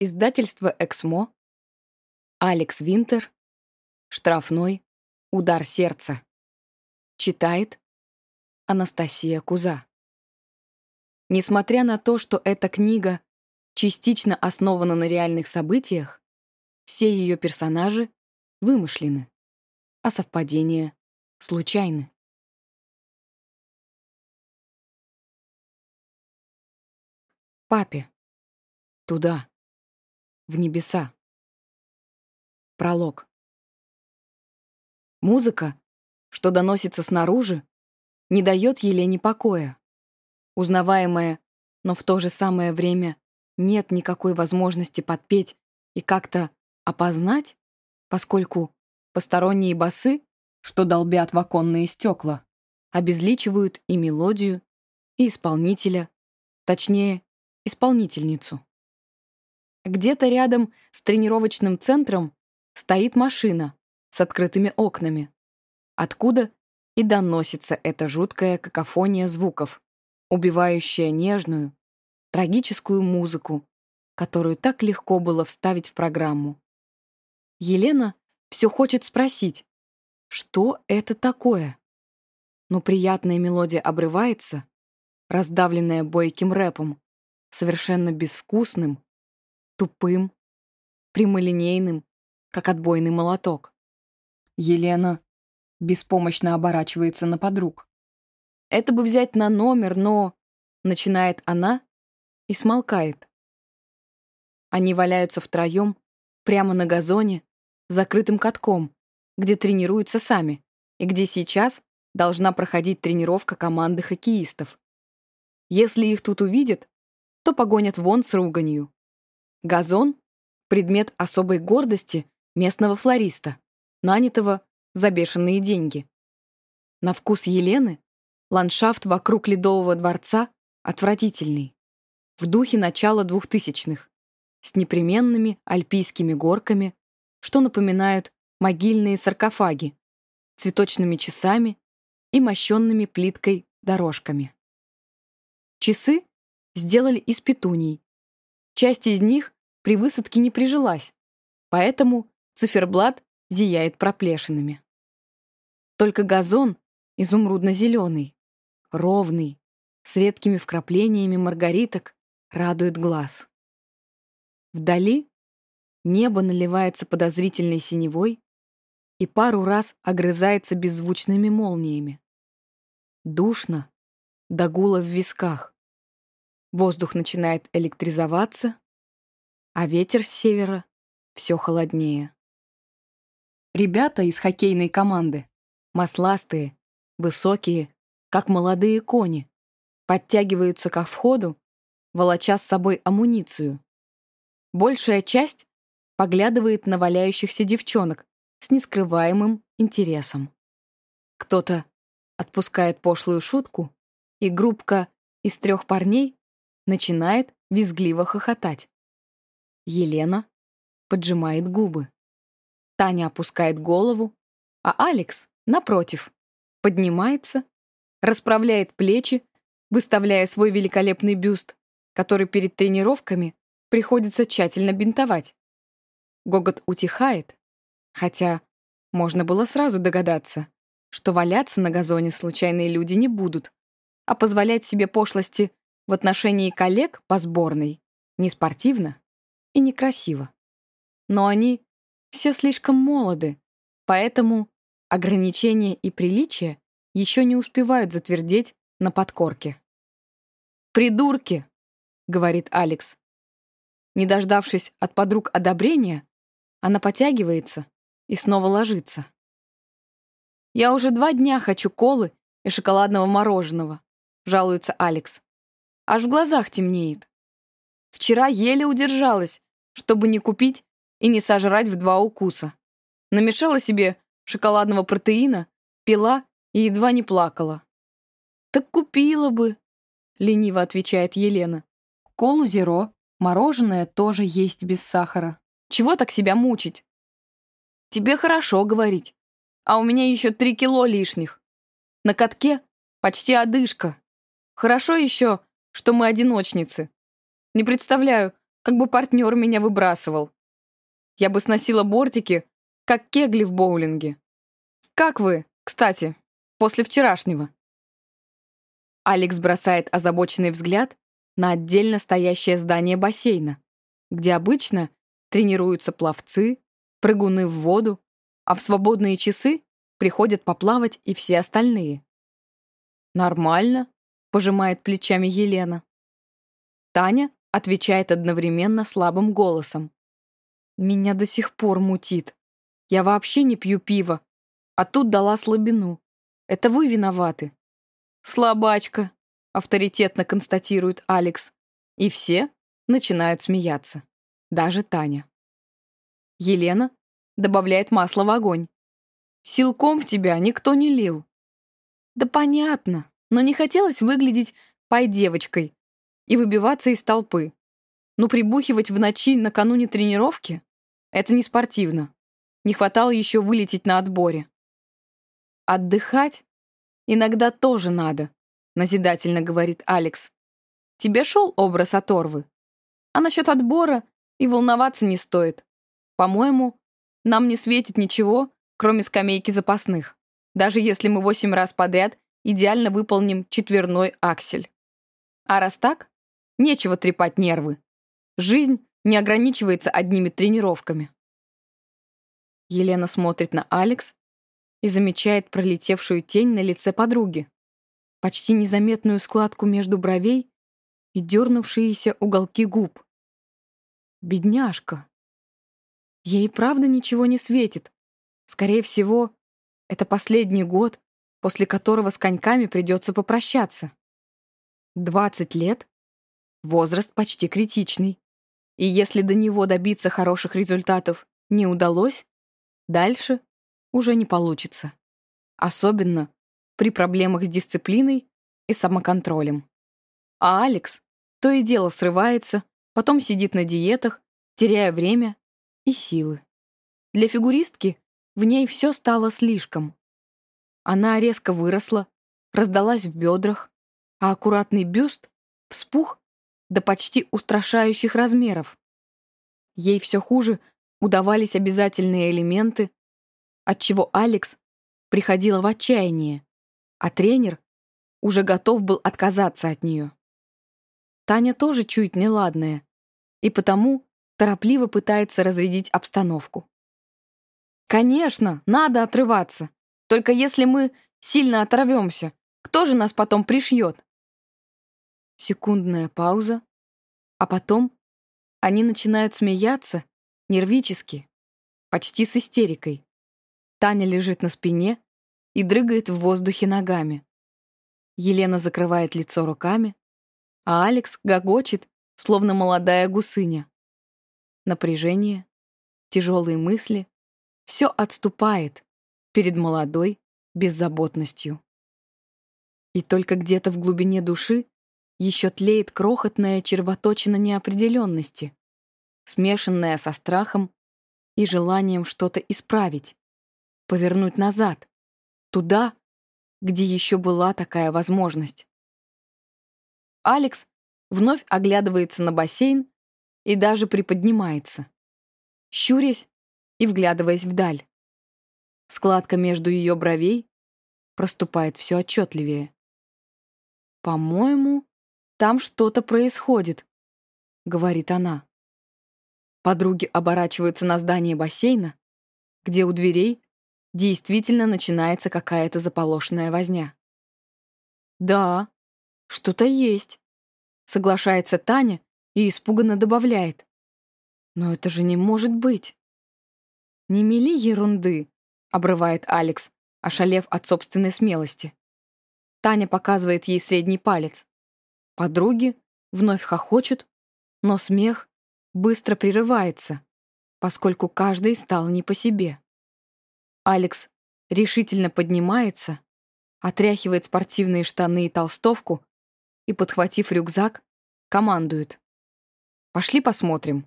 Издательство «Эксмо», Алекс Винтер, «Штрафной», «Удар сердца». Читает Анастасия Куза. Несмотря на то, что эта книга частично основана на реальных событиях, все ее персонажи вымышлены, а совпадения случайны. Папе. Туда в небеса. Пролог. Музыка, что доносится снаружи, не дает Елене покоя. Узнаваемая, но в то же самое время нет никакой возможности подпеть и как-то опознать, поскольку посторонние басы, что долбят в оконные стекла, обезличивают и мелодию, и исполнителя, точнее, исполнительницу. Где-то рядом с тренировочным центром стоит машина с открытыми окнами, откуда и доносится эта жуткая какофония звуков, убивающая нежную, трагическую музыку, которую так легко было вставить в программу. Елена все хочет спросить, что это такое? Но приятная мелодия обрывается, раздавленная бойким рэпом, совершенно безвкусным, тупым, прямолинейным, как отбойный молоток. Елена беспомощно оборачивается на подруг. «Это бы взять на номер, но...» Начинает она и смолкает. Они валяются втроем прямо на газоне, закрытым катком, где тренируются сами, и где сейчас должна проходить тренировка команды хоккеистов. Если их тут увидят, то погонят вон с руганью. Газон — предмет особой гордости местного флориста, нанятого за бешеные деньги. На вкус Елены ландшафт вокруг Ледового дворца отвратительный, в духе начала двухтысячных, с непременными альпийскими горками, что напоминают могильные саркофаги, цветочными часами и мощенными плиткой дорожками. Часы сделали из петуний. Часть из них при высадке не прижилась, поэтому циферблат зияет проплешинами. Только газон изумрудно-зеленый, ровный, с редкими вкраплениями маргариток, радует глаз. Вдали небо наливается подозрительной синевой и пару раз огрызается беззвучными молниями. Душно, до гула в висках. Воздух начинает электризоваться, а ветер с севера все холоднее. Ребята из хоккейной команды, масластые, высокие, как молодые кони, подтягиваются ко входу, волоча с собой амуницию. Большая часть поглядывает на валяющихся девчонок с нескрываемым интересом. Кто-то отпускает пошлую шутку, и группка из трех парней начинает визгливо хохотать. Елена поджимает губы. Таня опускает голову, а Алекс, напротив, поднимается, расправляет плечи, выставляя свой великолепный бюст, который перед тренировками приходится тщательно бинтовать. Гогот утихает, хотя можно было сразу догадаться, что валяться на газоне случайные люди не будут, а позволять себе пошлости в отношении коллег по сборной не спортивно и некрасиво. Но они все слишком молоды, поэтому ограничения и приличия еще не успевают затвердеть на подкорке. «Придурки!» — говорит Алекс. Не дождавшись от подруг одобрения, она потягивается и снова ложится. «Я уже два дня хочу колы и шоколадного мороженого», — жалуется Алекс. Аж в глазах темнеет. Вчера еле удержалась, чтобы не купить и не сожрать в два укуса. Намешала себе шоколадного протеина, пила и едва не плакала. «Так купила бы», — лениво отвечает Елена. «Колу зеро, мороженое тоже есть без сахара. Чего так себя мучить?» «Тебе хорошо говорить, а у меня еще три кило лишних. На катке почти одышка. Хорошо еще, что мы одиночницы. Не представляю, как бы партнер меня выбрасывал. Я бы сносила бортики, как кегли в боулинге. Как вы, кстати, после вчерашнего?» Алекс бросает озабоченный взгляд на отдельно стоящее здание бассейна, где обычно тренируются пловцы, прыгуны в воду, а в свободные часы приходят поплавать и все остальные. «Нормально», — пожимает плечами Елена. Таня отвечает одновременно слабым голосом. «Меня до сих пор мутит. Я вообще не пью пиво, а тут дала слабину. Это вы виноваты». «Слабачка», — авторитетно констатирует Алекс. И все начинают смеяться. Даже Таня. Елена добавляет масло в огонь. «Силком в тебя никто не лил». «Да понятно, но не хотелось выглядеть пай-девочкой и выбиваться из толпы. Ну, прибухивать в ночи накануне тренировки — это не спортивно. Не хватало еще вылететь на отборе. Отдыхать «Иногда тоже надо», — назидательно говорит Алекс. «Тебе шел образ оторвы? А насчет отбора и волноваться не стоит. По-моему, нам не светит ничего, кроме скамейки запасных, даже если мы восемь раз подряд идеально выполним четверной аксель. А раз так, нечего трепать нервы. Жизнь не ограничивается одними тренировками. Елена смотрит на Алекс, и замечает пролетевшую тень на лице подруги, почти незаметную складку между бровей и дернувшиеся уголки губ. Бедняжка. Ей правда ничего не светит. Скорее всего, это последний год, после которого с коньками придется попрощаться. 20 лет — возраст почти критичный. И если до него добиться хороших результатов не удалось, дальше уже не получится. Особенно при проблемах с дисциплиной и самоконтролем. А Алекс то и дело срывается, потом сидит на диетах, теряя время и силы. Для фигуристки в ней все стало слишком. Она резко выросла, раздалась в бедрах, а аккуратный бюст вспух до почти устрашающих размеров. Ей все хуже удавались обязательные элементы, отчего Алекс приходила в отчаяние, а тренер уже готов был отказаться от нее. Таня тоже чует неладное, и потому торопливо пытается разрядить обстановку. «Конечно, надо отрываться. Только если мы сильно оторвемся, кто же нас потом пришьет?» Секундная пауза, а потом они начинают смеяться нервически, почти с истерикой. Таня лежит на спине и дрыгает в воздухе ногами. Елена закрывает лицо руками, а Алекс гогочет, словно молодая гусыня. Напряжение, тяжелые мысли — все отступает перед молодой беззаботностью. И только где-то в глубине души еще тлеет крохотная червоточина неопределенности, смешанная со страхом и желанием что-то исправить повернуть назад, туда, где еще была такая возможность. Алекс вновь оглядывается на бассейн и даже приподнимается, щурясь и вглядываясь вдаль. Складка между ее бровей проступает все отчетливее. «По-моему, там что-то происходит», — говорит она. Подруги оборачиваются на здание бассейна, где у дверей действительно начинается какая-то заполошенная возня. «Да, что-то есть», — соглашается Таня и испуганно добавляет. «Но это же не может быть». «Не мели ерунды», — обрывает Алекс, ошалев от собственной смелости. Таня показывает ей средний палец. Подруги вновь хохочут, но смех быстро прерывается, поскольку каждый стал не по себе. Алекс решительно поднимается, отряхивает спортивные штаны и толстовку и, подхватив рюкзак, командует. «Пошли посмотрим».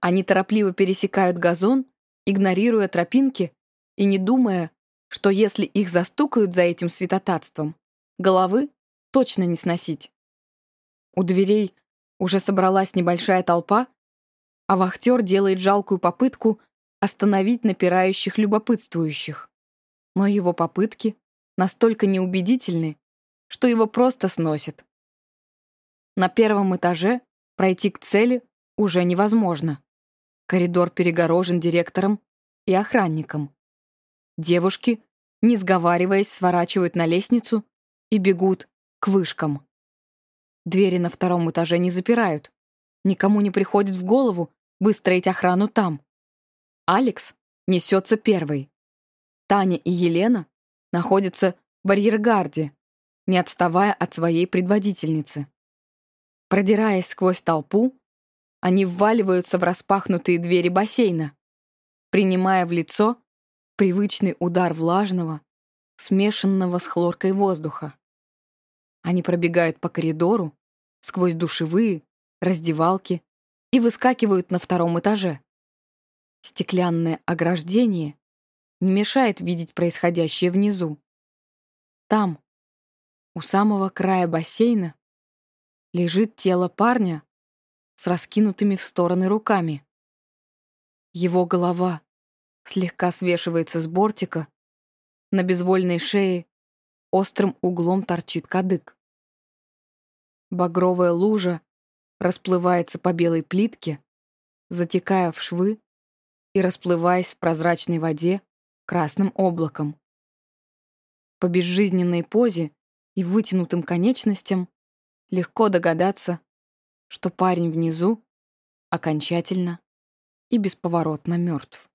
Они торопливо пересекают газон, игнорируя тропинки и не думая, что если их застукают за этим святотатством, головы точно не сносить. У дверей Уже собралась небольшая толпа, а вахтер делает жалкую попытку остановить напирающих любопытствующих. Но его попытки настолько неубедительны, что его просто сносит. На первом этаже пройти к цели уже невозможно. Коридор перегорожен директором и охранником. Девушки, не сговариваясь, сворачивают на лестницу и бегут к вышкам. Двери на втором этаже не запирают. Никому не приходит в голову выстроить охрану там. Алекс несется первой. Таня и Елена находятся в арьергарде, не отставая от своей предводительницы. Продираясь сквозь толпу, они вваливаются в распахнутые двери бассейна, принимая в лицо привычный удар влажного, смешанного с хлоркой воздуха. Они пробегают по коридору, сквозь душевые, раздевалки и выскакивают на втором этаже. Стеклянное ограждение не мешает видеть происходящее внизу. Там, у самого края бассейна, лежит тело парня с раскинутыми в стороны руками. Его голова слегка свешивается с бортика, на безвольной шее острым углом торчит кадык. Багровая лужа расплывается по белой плитке, затекая в швы и расплываясь в прозрачной воде красным облаком. По безжизненной позе и вытянутым конечностям легко догадаться, что парень внизу окончательно и бесповоротно мертв.